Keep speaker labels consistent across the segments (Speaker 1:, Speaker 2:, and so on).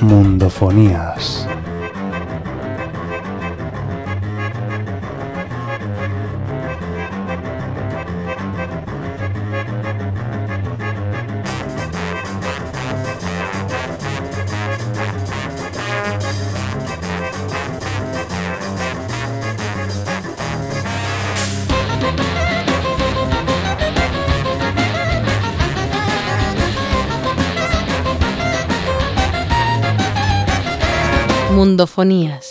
Speaker 1: Mundofonías.
Speaker 2: Mundofonías.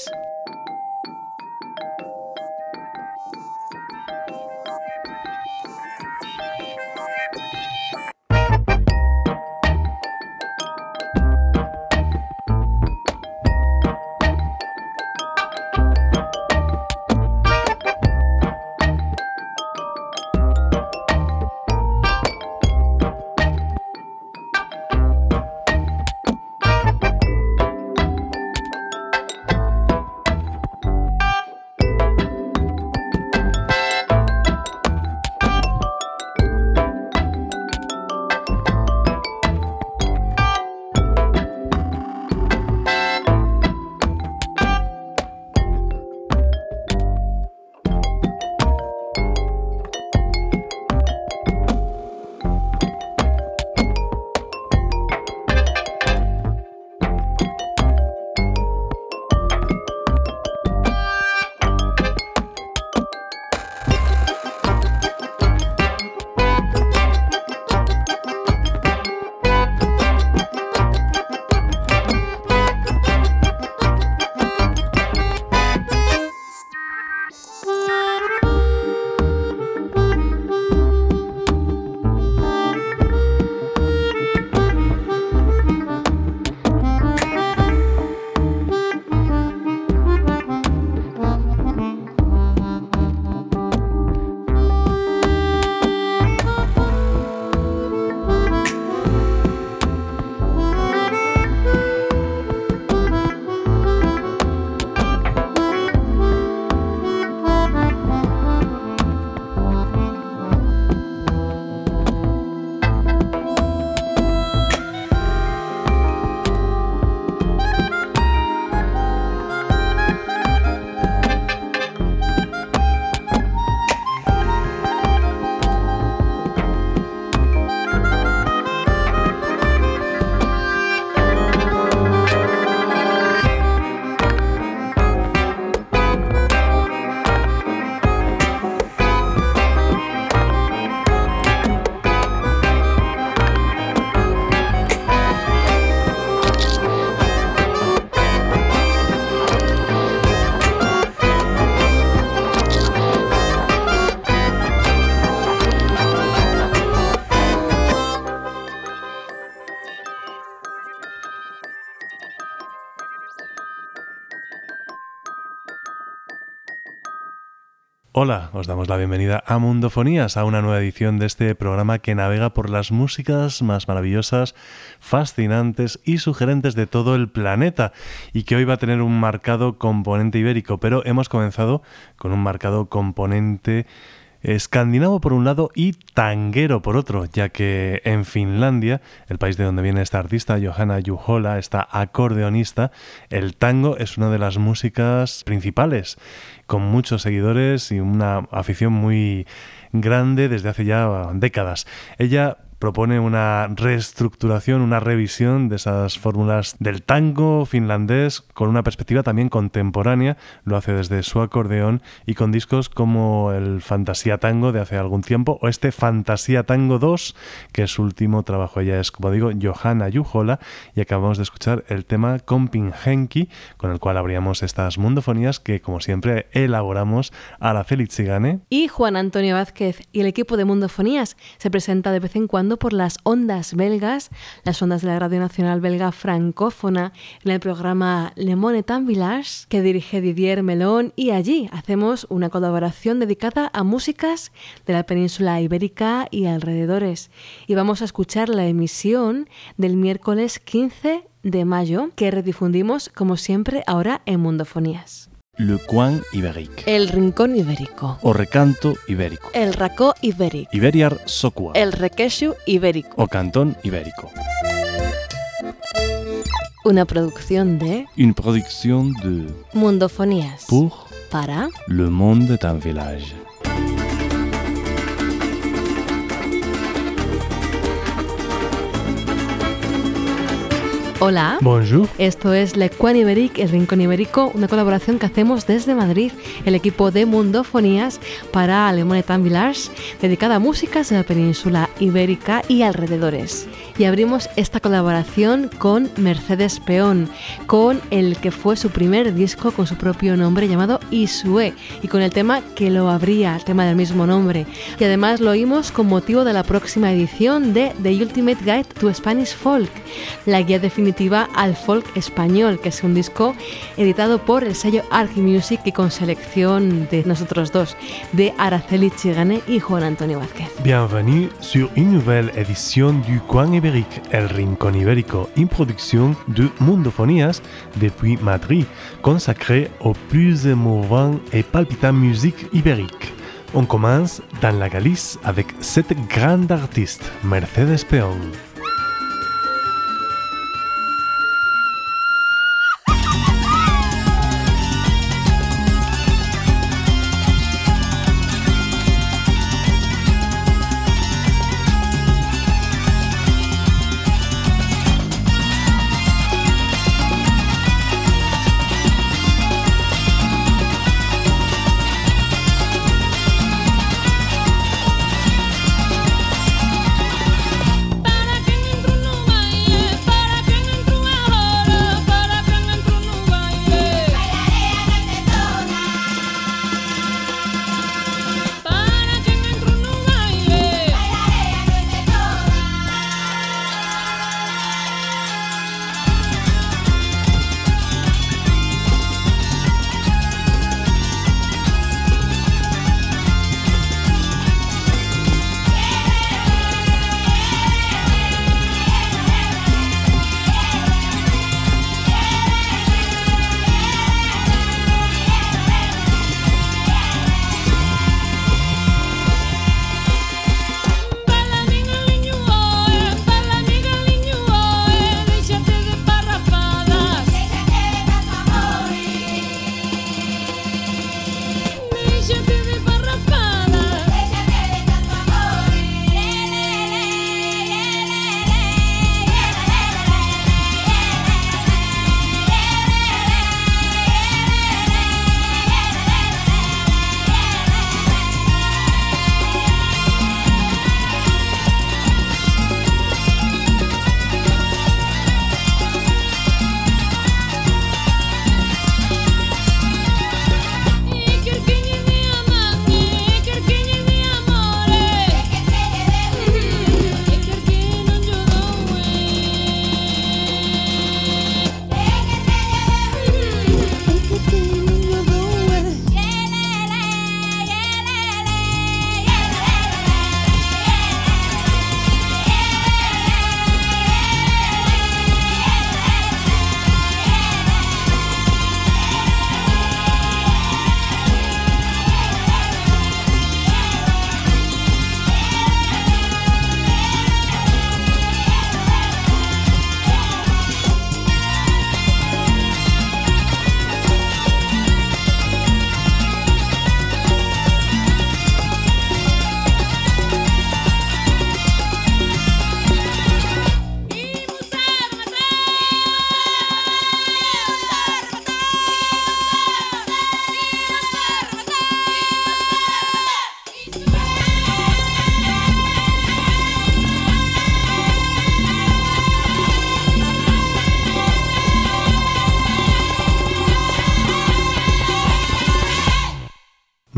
Speaker 1: Hola, os damos la bienvenida a Mundofonías, a una nueva edición de este programa que navega por las músicas más maravillosas, fascinantes y sugerentes de todo el planeta y que hoy va a tener un marcado componente ibérico, pero hemos comenzado con un marcado componente escandinavo por un lado y tanguero por otro, ya que en Finlandia, el país de donde viene esta artista, Johanna Juhola, esta acordeonista, el tango es una de las músicas principales, con muchos seguidores y una afición muy grande desde hace ya décadas. Ella propone una reestructuración, una revisión de esas fórmulas del tango finlandés con una perspectiva también contemporánea. Lo hace desde su acordeón y con discos como el Fantasía Tango de hace algún tiempo o este Fantasía Tango 2, que es su último trabajo. Ella es, como digo, Johanna Juhola y acabamos de escuchar el tema Comping Henki, con el cual abríamos estas mundofonías que, como siempre, elaboramos a la Félix Zigane.
Speaker 2: Y Juan Antonio Vázquez y el equipo de Mundofonías se presenta de vez en cuando por las ondas belgas, las ondas de la Radio Nacional Belga Francófona, en el programa Le Monetan Village, que dirige Didier Melón, y allí hacemos una colaboración dedicada a músicas de la península ibérica y alrededores. Y vamos a escuchar la emisión del miércoles 15 de mayo, que redifundimos, como siempre, ahora en Mundofonías.
Speaker 1: Le Coin Ibérique.
Speaker 2: El Rincón Ibérico.
Speaker 1: O Recanto Ibérico.
Speaker 2: El Racó Ibérico.
Speaker 1: Iberiar Socua.
Speaker 2: El Requeshu Ibérico.
Speaker 1: O Cantón Ibérico.
Speaker 2: Una producción de...
Speaker 3: Une production de...
Speaker 2: Mundofonías.
Speaker 3: Pour...
Speaker 2: Para...
Speaker 3: Le monde d'un village.
Speaker 2: Hola.
Speaker 1: Bonjour.
Speaker 2: Esto es Le Ibérique, el Rincón Ibérico, una colaboración que hacemos desde Madrid, el equipo de Mundofonías para Le Monetan Village, dedicada a músicas de la península ibérica y alrededores. Y abrimos esta colaboración con Mercedes Peón, con el que fue su primer disco con su propio nombre llamado Isue, y con el tema que lo abría, el tema del mismo nombre. Y además lo oímos con motivo de la próxima edición de The Ultimate Guide to Spanish Folk, la guía definitiva al folk español, que es un disco editado por el sello Arch Music y con selección de nosotros dos, de Araceli Chigane y Juan Antonio Vázquez.
Speaker 1: Bienvenue sur une nouvelle édition du Coin Ibérique, El Rincón Ibérico, une production de Mundofonías depuis Madrid, consacrée aux plus émouvants et palpitants musiques ibériques. On commence dans la Galice avec cette grande artiste, Mercedes Peón.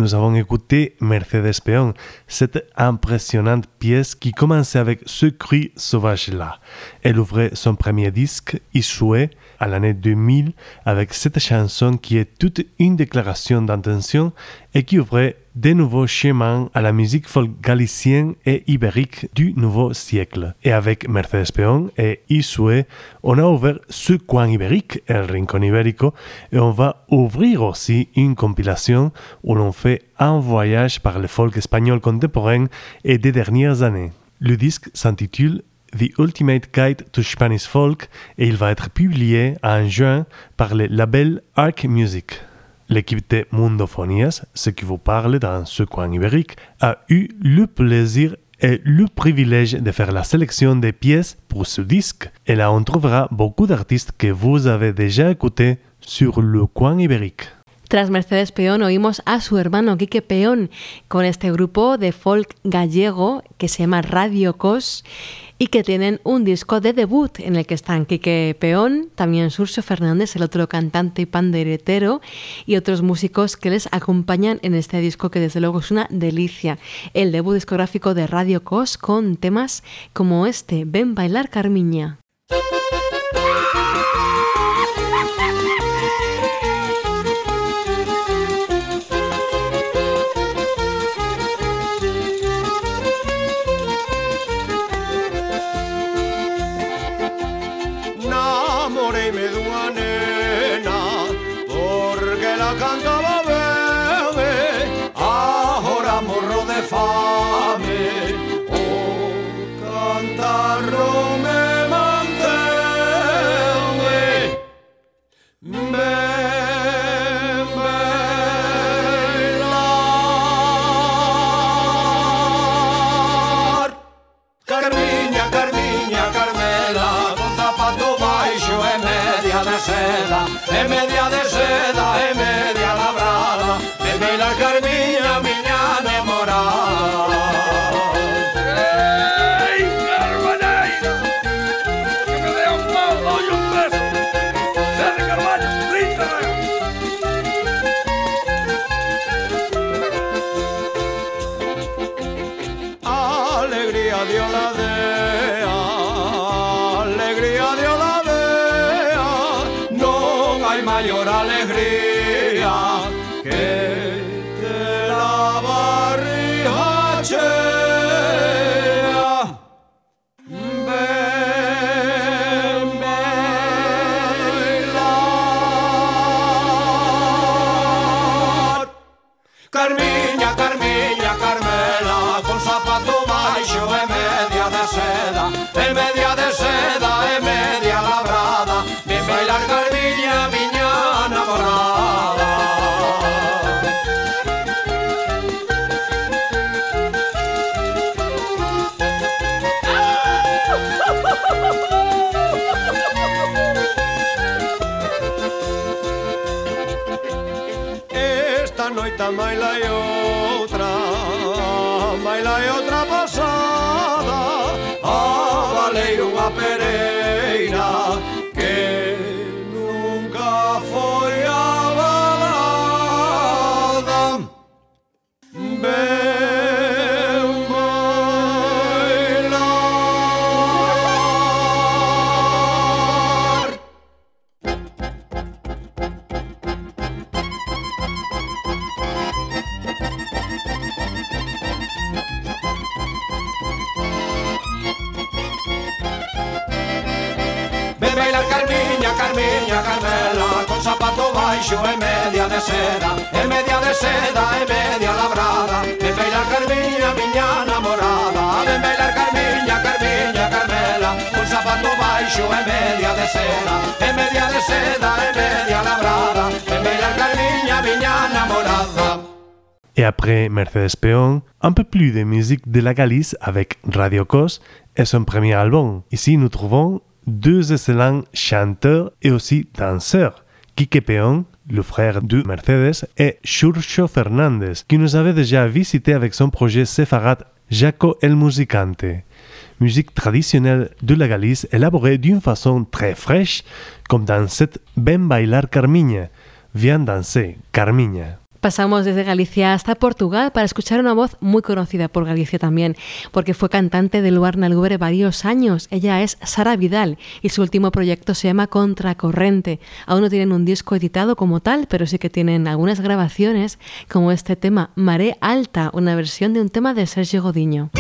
Speaker 1: Nous avons écouté Mercedes Peón, cette impressionnante pièce qui commençait avec ce cri sauvage-là. Elle ouvrait son premier disque, Isoué, à l'année 2000, avec cette chanson qui est toute une déclaration d'intention et qui ouvrait de nouveaux chemins à la musique folk galicienne et ibérique du nouveau siècle. Et avec Mercedes Peón et Isue, on a ouvert ce coin ibérique, El Rincón Ibérico, et on va ouvrir aussi une compilation où l'on fait un voyage par le folk espagnol contemporain et des dernières années. Le disque s'intitule The Ultimate Guide to Spanish Folk et il va être publié en juin par le label Arc Music. L'équipe de Mundofonias, ce qui vous parle dans ce coin ibérique, a eu le plaisir et le privilège de faire la sélection des pièces pour ce disque. Et là, on trouvera beaucoup d'artistes que vous avez déjà écoutés sur le coin ibérique.
Speaker 4: Tras Mercedes Peón oímos a su hermano Quique Peón con este grupo de folk gallego que se llama Radio Cos y que tienen un disco de debut en el que están Quique Peón, también Surcio Fernández, el otro cantante y panderetero, y otros músicos que les acompañan en este disco que desde luego es una delicia. El debut discográfico de Radio Cos con temas como este, Ven bailar Carmiña. noita noite maila e outra Maila e outra pasada A valer unha pereira
Speaker 1: Et e après Mercedes Peón, un peu plus de musique de la Galice avec Radio Cos et son premier album. Ici, nous trouvons deux excellents chanteurs et aussi danseurs, Kike Peón le frère de Mercedes, et Xurxo Fernández, qui nous avait déjà visité avec son projet Sefarat Jaco el Musicante musique traditionnelle de la Galice élaborée d'une façon très fraîche, comme dans cette Ben Bailar Carmiña, Viens danser, Carmiña.
Speaker 4: Pasamos desde Galicia hasta Portugal para escuchar una voz muy conocida por Galicia también, porque fue cantante de Luar Nalgubre varios años. Ella es Sara Vidal y su último proyecto se llama Contracorrente. Aún no tienen un disco editado como tal, pero sí que tienen algunas grabaciones, como este tema Maré Alta, una versión de un tema de Sergio Godiño.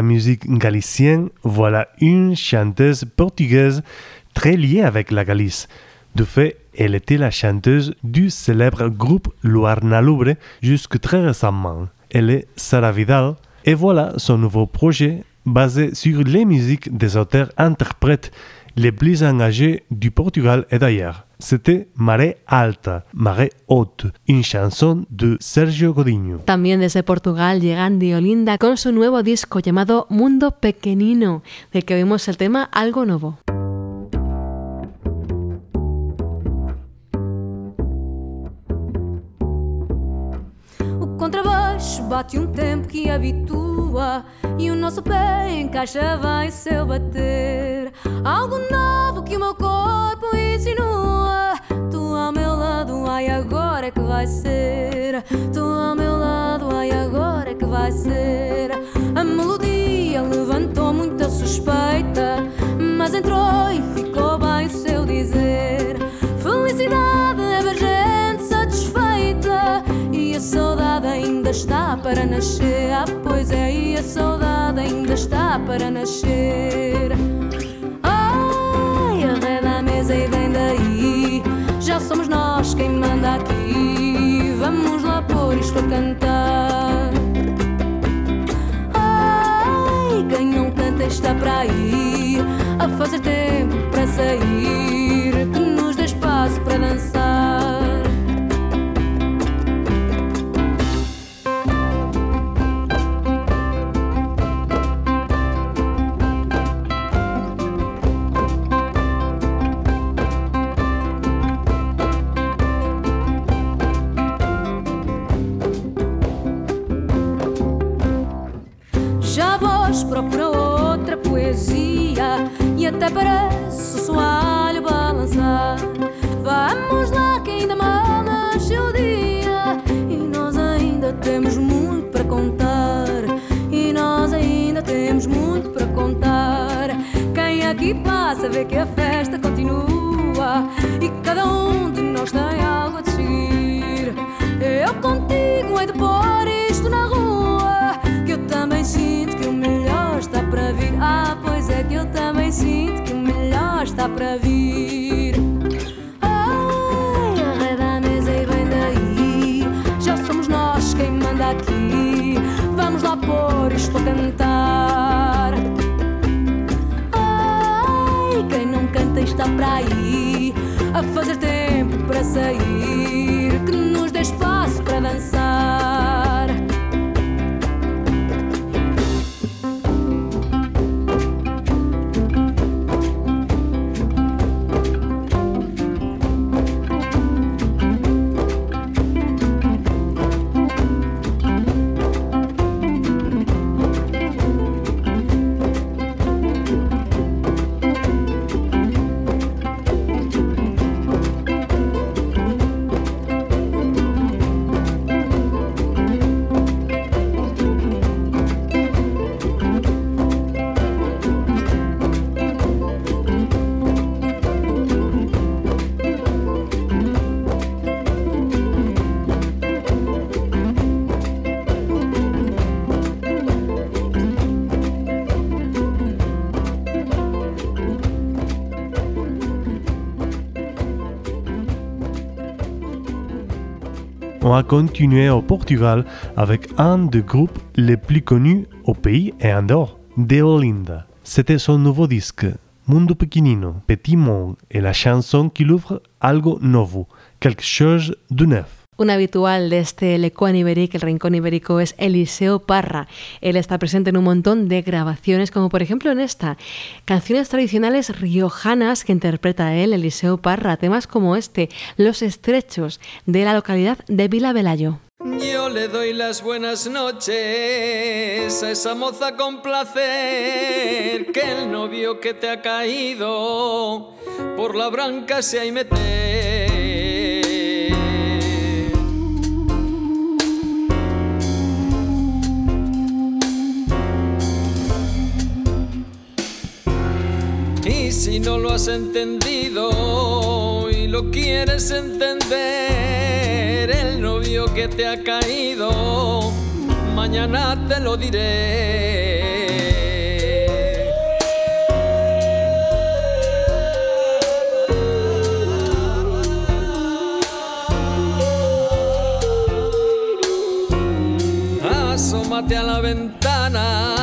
Speaker 1: La musique galicienne, voilà une chanteuse portugaise très liée avec la Galice. De fait, elle était la chanteuse du célèbre groupe Luarna Lubre jusque très récemment. Elle est Sara Vidal, et voilà son nouveau projet basé sur les musiques des auteurs-interprètes les plus engagés du Portugal et d'ailleurs. C'était Maré Alta, Maré Haute, une chanson de Sergio Godinho.
Speaker 2: También desde Portugal llegan Diolinda con su nuevo disco llamado Mundo Pequenino, del que vimos el tema Algo Novo.
Speaker 5: Contrabaixo bate um tempo que habitua e o nosso pé encaixa bem seu bater. Algo novo que o meu corpo insinua. Tu ao meu lado, ai agora é que vai ser. Tu ao meu lado, ai agora é que vai ser. A melodia levantou muita suspeita, mas entrou e ficou bem o seu dizer. Felicidade ainda está para nascer. Ah, pois é, e a saudade ainda está para nascer. Ai, arreda a mesa e vem daí. Já somos nós quem manda aqui. Vamos lá pôr isto a cantar. Ai, quem não canta está para ir. A fazer tempo para sair. Que nos dê espaço para dançar. Parece o soalho balançar. Vamos lá que ainda mal nasceu o dia e nós ainda temos muito para contar. E nós ainda temos muito para contar. Quem aqui passa vê que a festa continua e cada um de nós tem a para aí. A fazer tempo para sair.
Speaker 1: A au Portugal avec un des groupes les plus connus au pays et en dehors, Deolinda. C'était son nouveau disque, Mundo Pequenino, Petit Monde, et la chanson qui ouvre Algo Novo, quelque chose de neuf.
Speaker 2: Un habitual de este Lecuan Ibéric, el Rincón Ibérico, es Eliseo Parra. Él está presente en un montón de grabaciones, como por ejemplo en esta, canciones tradicionales riojanas que interpreta él, Eliseo Parra, temas como este, Los Estrechos, de la localidad de Vila Velayo.
Speaker 6: Yo le doy las buenas noches a esa moza con placer, que el novio que te ha caído por la branca se ha y si no lo has entendido y lo quieres entender, el novio que te ha caído, mañana te lo diré. Asómate a la ventana y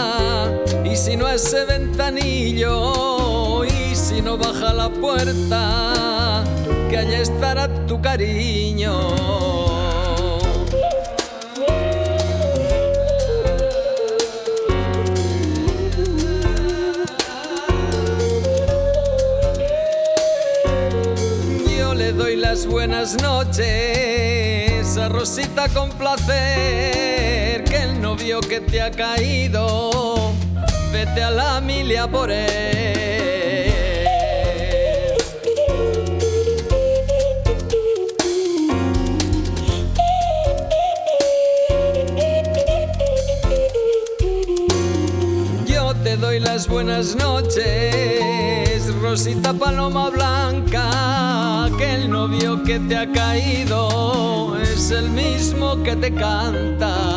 Speaker 6: si no ese ventanillo si no baja la puerta, que allá estará tu cariño. Yo le doy las buenas noches a Rosita con placer, que el novio que te ha caído, vete a la milia por él. las buenas noches, Rosita Paloma Blanca, que el novio que te ha caído es el mismo que te canta.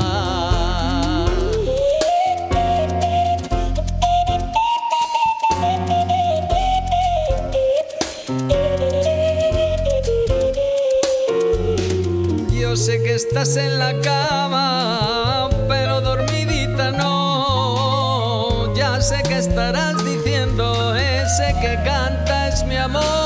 Speaker 6: Estás en la cama estarás diciendo, ese que canta es mi amor.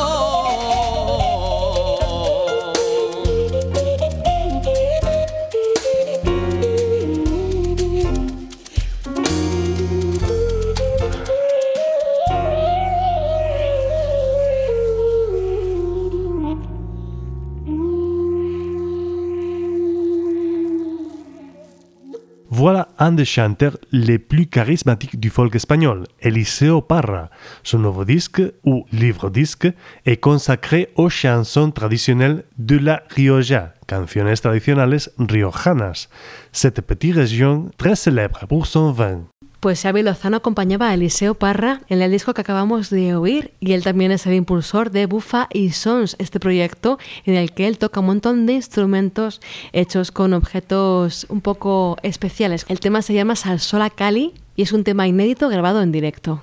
Speaker 1: Un des chanteurs les plus charismatiques du folk espagnol, Eliseo Parra. Son nouveau disque, ou livre-disque, est consacré aux chansons traditionnelles de la Rioja, canciones tradicionales riojanas, cette petite région très célèbre pour son vin.
Speaker 2: Pues Xavi Lozano acompañaba a Eliseo Parra en el disco que acabamos de oír y él también es el impulsor de Bufa y Sons, este proyecto en el que él toca un montón de instrumentos hechos con objetos un poco especiales. El tema se llama Salsola Cali y es un tema inédito grabado en directo.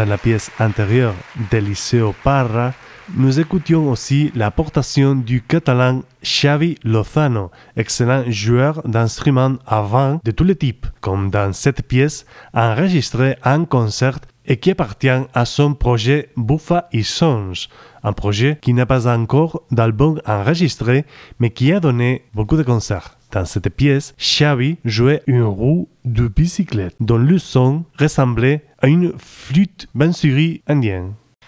Speaker 1: Dans la pièce antérieure d'Eliseo Parra, nous écoutions aussi l'aportation du catalan Xavi Lozano, excellent joueur d'instruments avant de tous les types, comme dans cette pièce enregistrée en concert et qui appartient à son projet Buffa y Sons, un projet qui n'a pas encore d'album enregistré, mais qui a donné beaucoup de concerts. Dans cette pièce, Xavi jouait une roue de bicyclette dont le son ressemblait bansuri.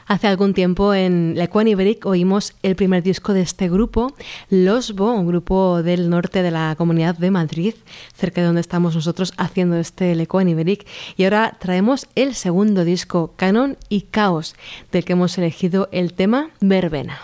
Speaker 2: Hace algún tiempo en la Iberic oímos el primer disco de este grupo, Losbo, un grupo del norte de la comunidad de Madrid, cerca de donde estamos nosotros haciendo este Lecuan Iberic. Y ahora traemos el segundo disco, Canon y Caos, del que hemos elegido el tema Verbena.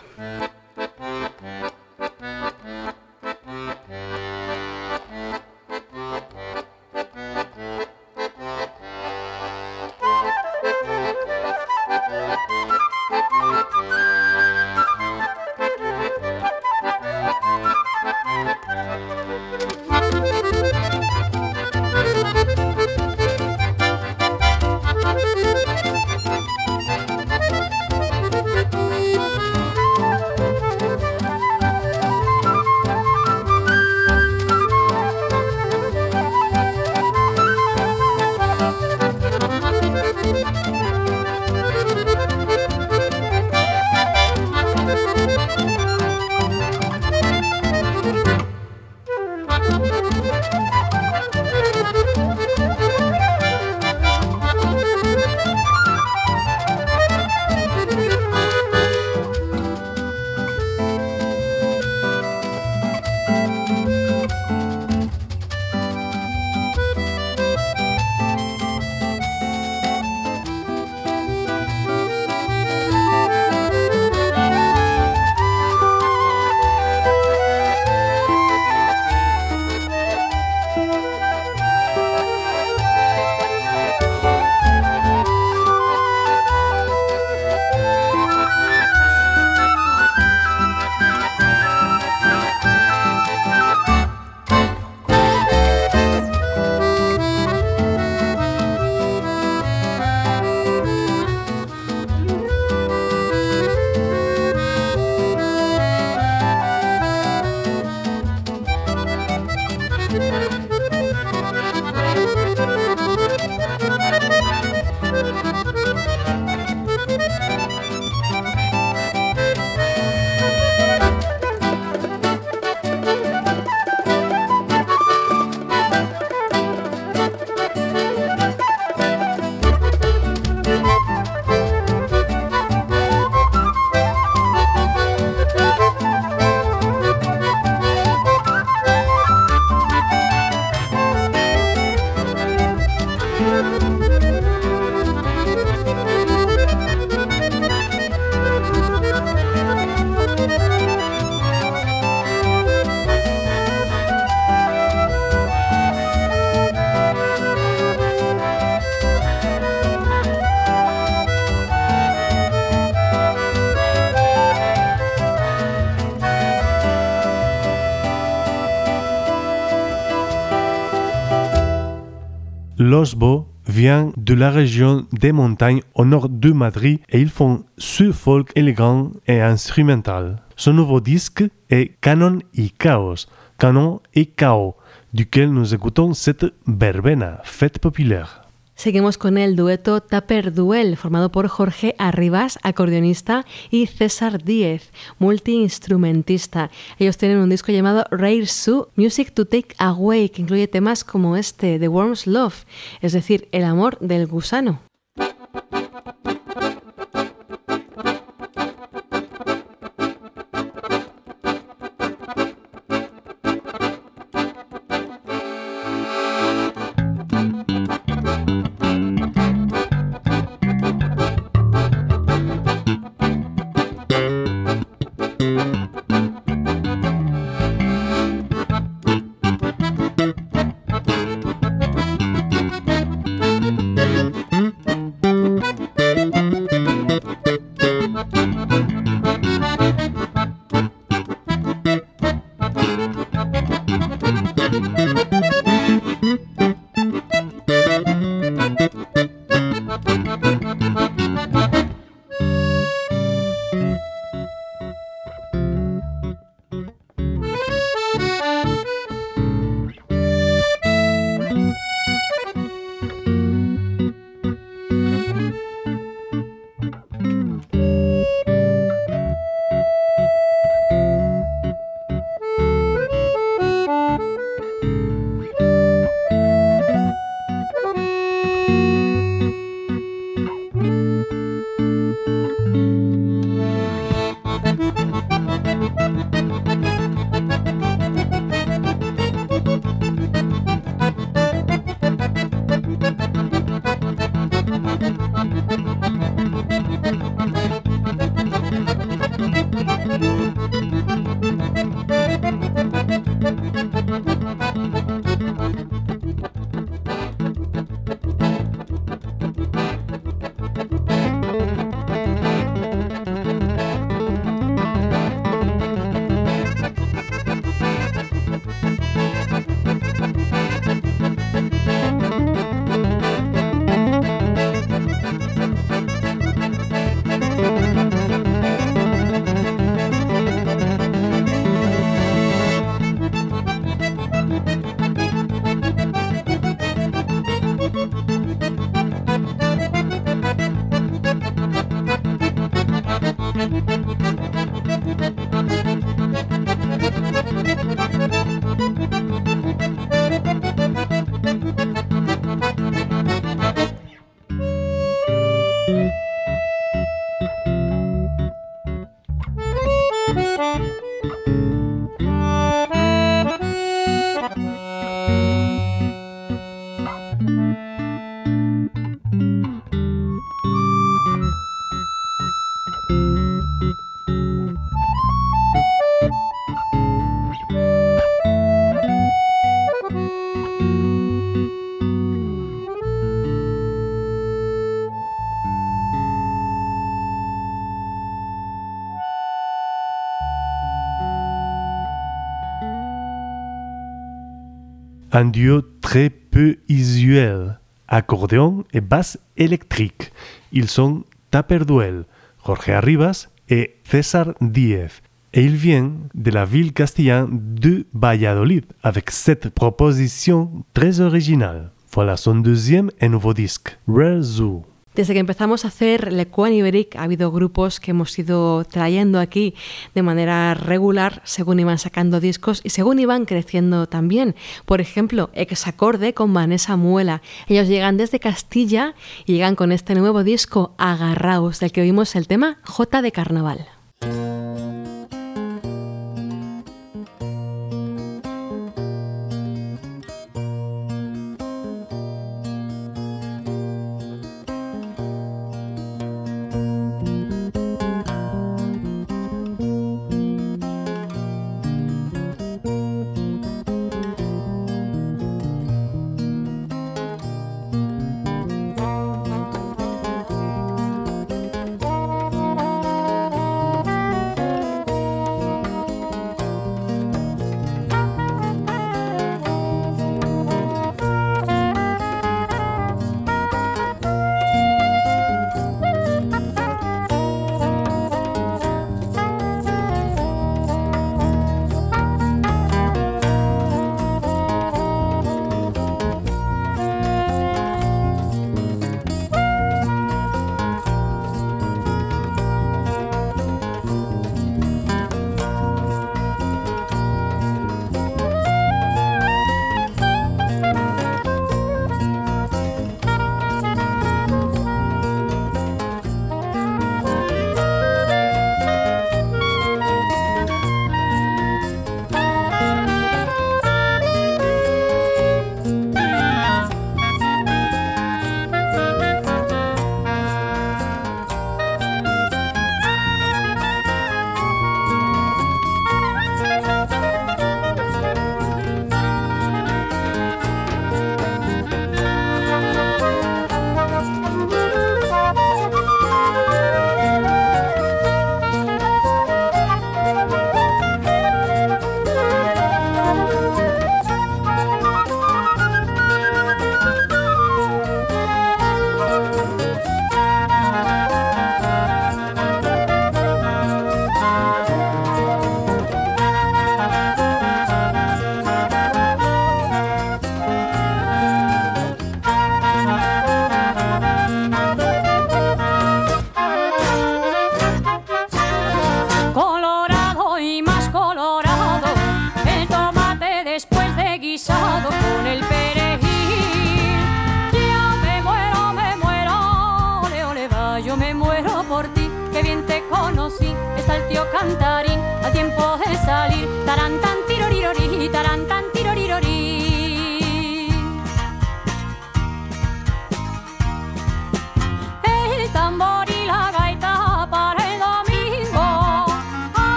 Speaker 1: Losbo vient de la région des montagnes au nord de Madrid et ils font ce folk élégant et instrumental. Son nouveau disque est Canon y Chaos, Canon et Chaos, duquel nous écoutons cette verbena, fête populaire.
Speaker 2: Seguimos con el dueto Taper Duel, formado por Jorge Arribas, acordeonista, y César Díez, multiinstrumentista. Ellos tienen un disco llamado Rare Su Music to Take Away, que incluye temas como este, The Worm's Love, es decir, el amor del gusano.
Speaker 1: Un duo très peu usuel, accordéon et basse électrique. Ils sont Taperduel, Jorge Arribas et César Díez. Et ils viennent de la ville castillane de Valladolid avec cette proposition très originale. Voilà son deuxième et nouveau disque, Rare Zoo.
Speaker 2: Desde que empezamos a hacer Lecuan Iberic ha habido grupos que hemos ido trayendo aquí de manera regular según iban sacando discos y según iban creciendo también. Por ejemplo, Exacorde con Vanessa Muela. Ellos llegan desde Castilla y llegan con este nuevo disco Agarraos, del que oímos el tema J de Carnaval.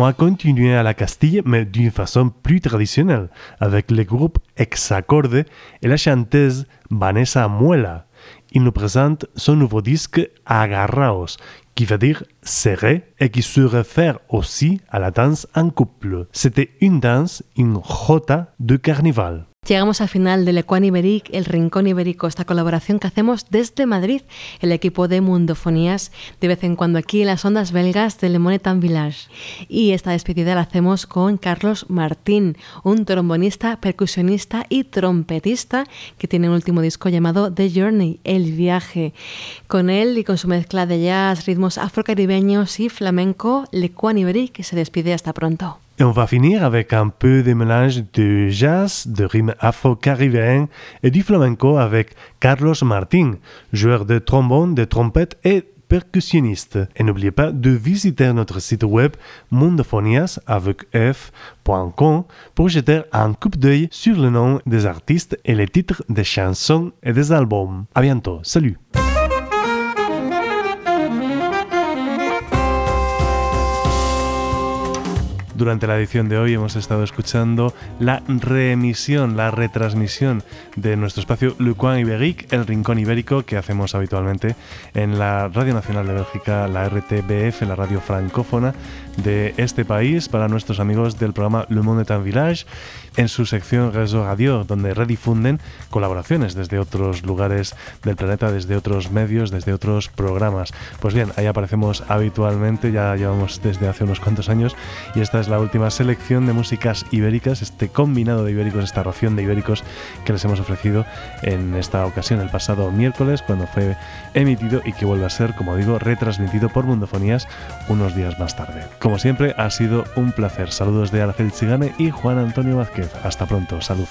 Speaker 1: On a continué à la Castille, mais d'une façon plus traditionnelle, avec le groupe Exacorde et la chanteuse Vanessa Muela. Il nous présente son nouveau disque Agarraos, qui veut dire serré et qui se réfère aussi à la danse en couple. C'était une danse, une jota de carnaval.
Speaker 2: Llegamos al final del Ecuán Iberic, el Rincón Ibérico, esta colaboración que hacemos desde Madrid, el equipo de Mundofonías, de vez en cuando aquí en las ondas belgas de Le Monetan Village. Y esta despedida la hacemos con Carlos Martín, un trombonista, percusionista y trompetista que tiene un último disco llamado The Journey, El Viaje. Con él y con su mezcla de jazz, ritmos afrocaribeños y flamenco, Le Iberic se despide hasta pronto.
Speaker 1: Et on va finir avec un peu de mélange de jazz, de rimes afro-caribéen et du flamenco avec Carlos Martin, joueur de trombone, de trompette et percussionniste. Et n'oubliez pas de visiter notre site web mundofonias avec pour jeter un coup d'œil sur le nom des artistes et les titres des chansons et des albums. À bientôt. Salut! Durante la edición de hoy hemos estado escuchando la reemisión, la retransmisión de nuestro espacio Le Coin Ibérique, el Rincón Ibérico, que hacemos habitualmente en la Radio Nacional de Bélgica, la RTBF, la radio francófona de este país, para nuestros amigos del programa Le Monde un Village, en su sección Réseau Radio, donde redifunden colaboraciones desde otros lugares del planeta, desde otros medios, desde otros programas. Pues bien, ahí aparecemos habitualmente, ya llevamos desde hace unos cuantos años, y esta es la última selección de músicas ibéricas, este combinado de ibéricos, esta ración de ibéricos que les hemos ofrecido en esta ocasión, el pasado miércoles, cuando fue emitido y que vuelve a ser, como digo, retransmitido por Mundofonías unos días más tarde. Como siempre, ha sido un placer. Saludos de Aracel Chigane y Juan Antonio Vázquez. Hasta pronto. Salud.